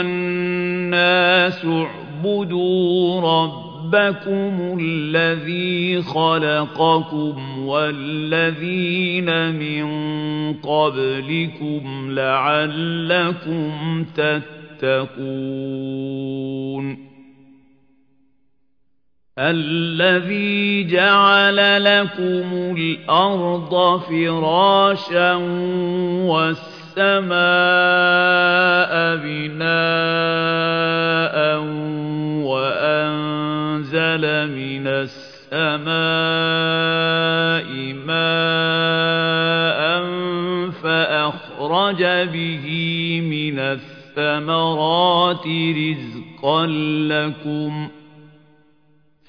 الناس اعبدوا ربكم الذي خلقكم والذين من قبلكم لعلكم تتقون. الذي جعل لكم الأرض فراشا والسماء بناء وأنزل من السماء ماء فأخرج به من الثمرات رزقا لكم ۖ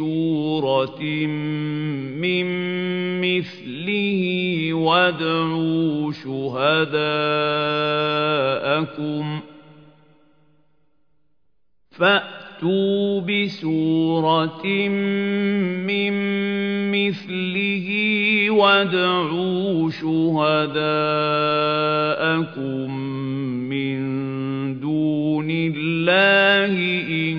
بِسُورَةٍ مِّن مِّثْلِهِ وَادْعُوا شُهَدَاءَكُمْ فَأْتُوا بِسُورَةٍ مِّن مِّثْلِهِ وَادْعُوا شُهَدَاءَكُم مِّن دُونِ اللَّهِ إِن